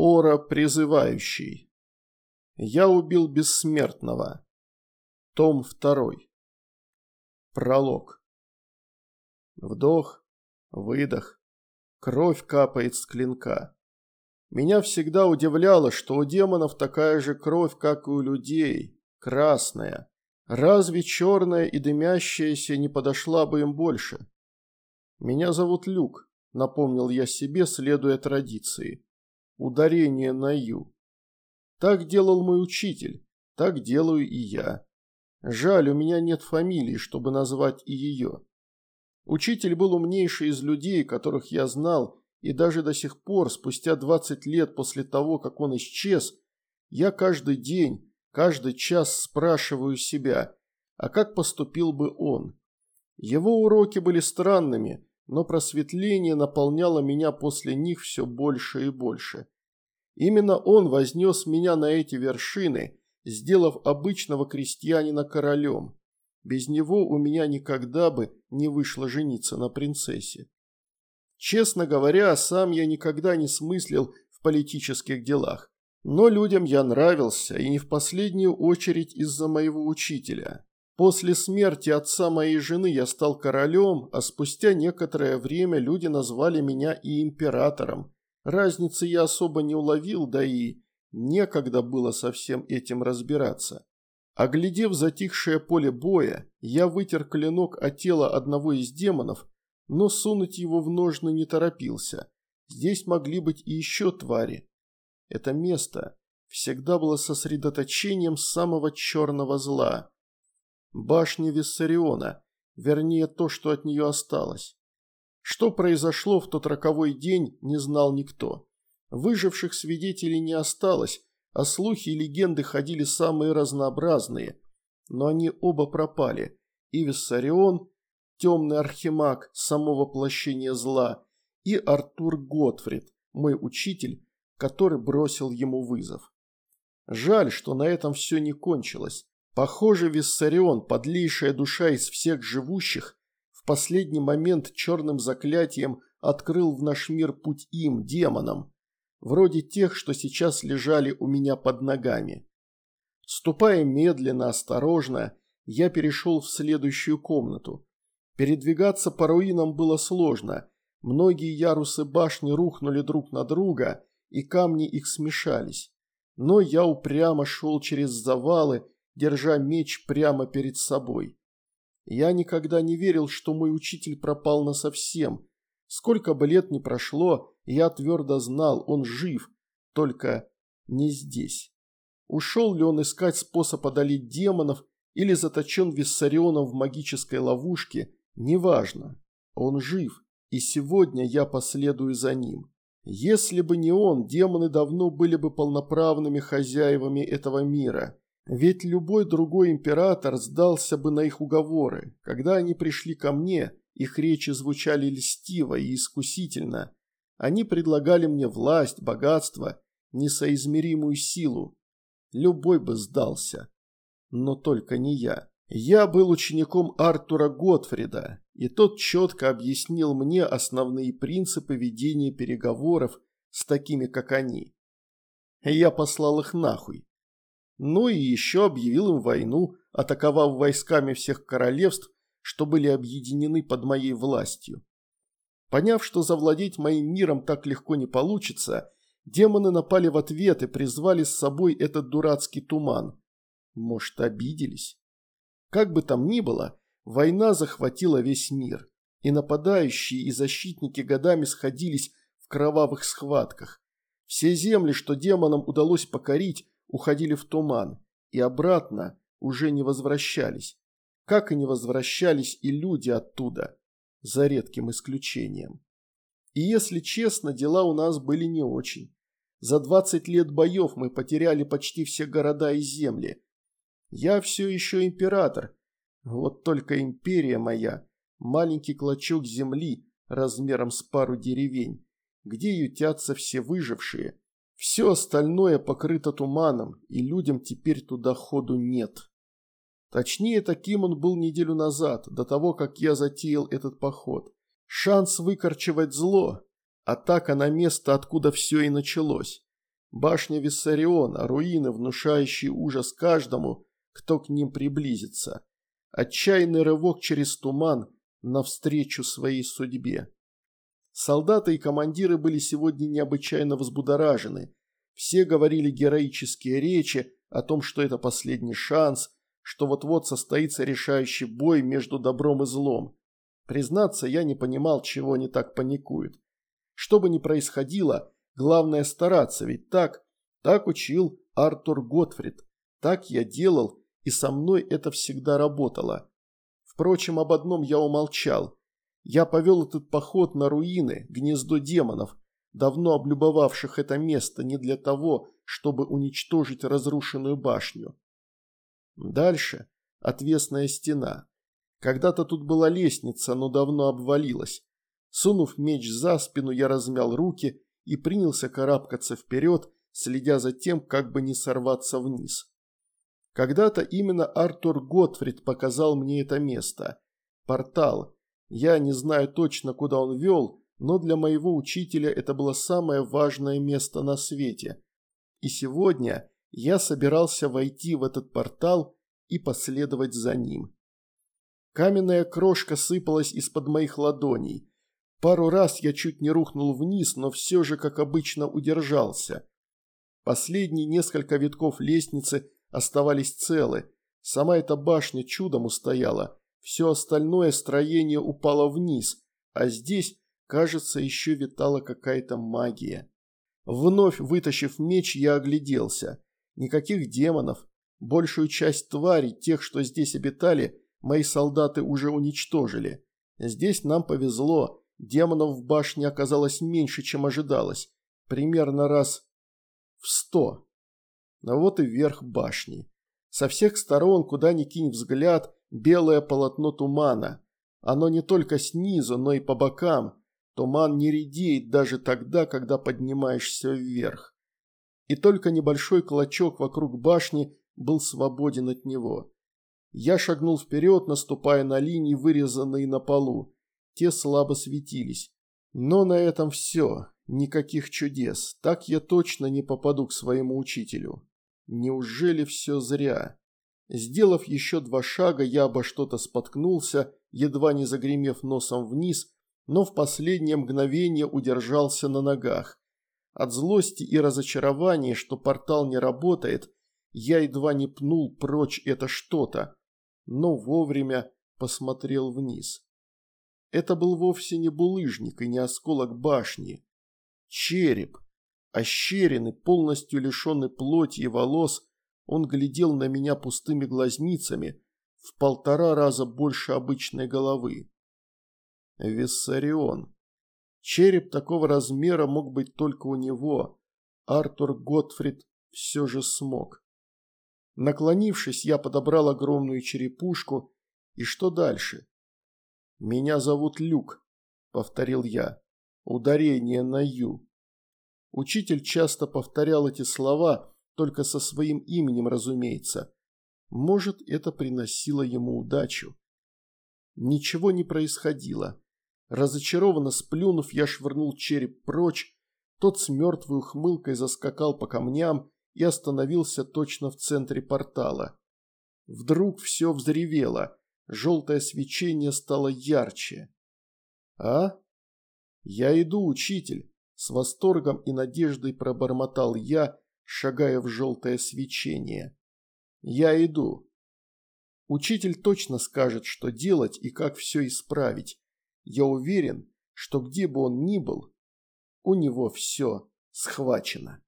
Ора призывающий. Я убил бессмертного. Том 2. Пролог. Вдох, выдох. Кровь капает с клинка. Меня всегда удивляло, что у демонов такая же кровь, как и у людей, красная. Разве черная и дымящаяся не подошла бы им больше? Меня зовут Люк, напомнил я себе, следуя традиции ударение на «ю». Так делал мой учитель, так делаю и я. Жаль, у меня нет фамилии, чтобы назвать и ее. Учитель был умнейший из людей, которых я знал, и даже до сих пор, спустя 20 лет после того, как он исчез, я каждый день, каждый час спрашиваю себя, а как поступил бы он? Его уроки были странными, но просветление наполняло меня после них все больше и больше. Именно он вознес меня на эти вершины, сделав обычного крестьянина королем. Без него у меня никогда бы не вышло жениться на принцессе. Честно говоря, сам я никогда не смыслил в политических делах. Но людям я нравился, и не в последнюю очередь из-за моего учителя. После смерти отца моей жены я стал королем, а спустя некоторое время люди назвали меня и императором. Разницы я особо не уловил, да и некогда было со всем этим разбираться. Оглядев затихшее поле боя, я вытер клинок от тела одного из демонов, но сунуть его в ножны не торопился. Здесь могли быть и еще твари. Это место всегда было сосредоточением самого черного зла. Башня Виссариона, вернее то, что от нее осталось. Что произошло в тот роковой день, не знал никто. Выживших свидетелей не осталось, а слухи и легенды ходили самые разнообразные. Но они оба пропали. И Виссарион, темный архимаг, само воплощение зла, и Артур Готфрид, мой учитель, который бросил ему вызов. Жаль, что на этом все не кончилось. Похоже, Виссарион, подлейшая душа из всех живущих, в последний момент черным заклятием открыл в наш мир путь им, демонам, вроде тех, что сейчас лежали у меня под ногами. Ступая медленно, осторожно, я перешел в следующую комнату. Передвигаться по руинам было сложно. Многие ярусы башни рухнули друг на друга, и камни их смешались. Но я упрямо шел через завалы, держа меч прямо перед собой. Я никогда не верил, что мой учитель пропал насовсем. Сколько бы лет ни прошло, я твердо знал, он жив, только не здесь. Ушел ли он искать способ одолеть демонов или заточен Виссарионом в магической ловушке, неважно. Он жив, и сегодня я последую за ним. Если бы не он, демоны давно были бы полноправными хозяевами этого мира. Ведь любой другой император сдался бы на их уговоры. Когда они пришли ко мне, их речи звучали льстиво и искусительно. Они предлагали мне власть, богатство, несоизмеримую силу. Любой бы сдался. Но только не я. Я был учеником Артура Готфрида, и тот четко объяснил мне основные принципы ведения переговоров с такими, как они. Я послал их нахуй ну и еще объявил им войну, атаковав войсками всех королевств, что были объединены под моей властью. Поняв, что завладеть моим миром так легко не получится, демоны напали в ответ и призвали с собой этот дурацкий туман. Может, обиделись? Как бы там ни было, война захватила весь мир, и нападающие и защитники годами сходились в кровавых схватках. Все земли, что демонам удалось покорить, уходили в туман и обратно уже не возвращались. Как и не возвращались и люди оттуда, за редким исключением. И если честно, дела у нас были не очень. За 20 лет боев мы потеряли почти все города и земли. Я все еще император. Вот только империя моя – маленький клочок земли размером с пару деревень, где ютятся все выжившие – все остальное покрыто туманом, и людям теперь туда ходу нет. Точнее, таким он был неделю назад, до того, как я затеял этот поход. Шанс выкорчевать зло, атака на место, откуда все и началось. Башня Виссариона, руины, внушающие ужас каждому, кто к ним приблизится. Отчаянный рывок через туман навстречу своей судьбе. Солдаты и командиры были сегодня необычайно взбудоражены. Все говорили героические речи о том, что это последний шанс, что вот-вот состоится решающий бой между добром и злом. Признаться, я не понимал, чего они так паникуют. Что бы ни происходило, главное стараться, ведь так, так учил Артур Готфрид. Так я делал, и со мной это всегда работало. Впрочем, об одном я умолчал. Я повел этот поход на руины, гнездо демонов, давно облюбовавших это место не для того, чтобы уничтожить разрушенную башню. Дальше отвесная стена. Когда-то тут была лестница, но давно обвалилась. Сунув меч за спину, я размял руки и принялся карабкаться вперед, следя за тем, как бы не сорваться вниз. Когда-то именно Артур Готфрид показал мне это место. Портал. Я не знаю точно, куда он вел, но для моего учителя это было самое важное место на свете. И сегодня я собирался войти в этот портал и последовать за ним. Каменная крошка сыпалась из-под моих ладоней. Пару раз я чуть не рухнул вниз, но все же, как обычно, удержался. Последние несколько витков лестницы оставались целы. Сама эта башня чудом устояла. Все остальное строение упало вниз, а здесь, кажется, еще витала какая-то магия. Вновь вытащив меч, я огляделся. Никаких демонов. Большую часть тварей, тех, что здесь обитали, мои солдаты уже уничтожили. Здесь нам повезло, демонов в башне оказалось меньше, чем ожидалось. Примерно раз в сто. Но вот и верх башни. Со всех сторон, куда ни кинь взгляд, белое полотно тумана. Оно не только снизу, но и по бокам. Туман не редеет даже тогда, когда поднимаешься вверх. И только небольшой клочок вокруг башни был свободен от него. Я шагнул вперед, наступая на линии, вырезанные на полу. Те слабо светились. Но на этом все. Никаких чудес. Так я точно не попаду к своему учителю. Неужели все зря? Сделав еще два шага, я обо что-то споткнулся, едва не загремев носом вниз, но в последнее мгновение удержался на ногах. От злости и разочарования, что портал не работает, я едва не пнул прочь это что-то, но вовремя посмотрел вниз. Это был вовсе не булыжник и не осколок башни. Череп, ощеренный, полностью лишенный плоти и волос, он глядел на меня пустыми глазницами в полтора раза больше обычной головы. Виссарион. Череп такого размера мог быть только у него. Артур Готфрид все же смог. Наклонившись, я подобрал огромную черепушку. И что дальше? «Меня зовут Люк», — повторил я. Ударение на «ю». Учитель часто повторял эти слова, только со своим именем, разумеется. Может, это приносило ему удачу. Ничего не происходило. Разочарованно сплюнув, я швырнул череп прочь, тот с мертвой ухмылкой заскакал по камням и остановился точно в центре портала. Вдруг все взревело, желтое свечение стало ярче. «А? Я иду, учитель!» С восторгом и надеждой пробормотал я, шагая в желтое свечение. «Я иду». Учитель точно скажет, что делать и как все исправить. Я уверен, что где бы он ни был, у него все схвачено.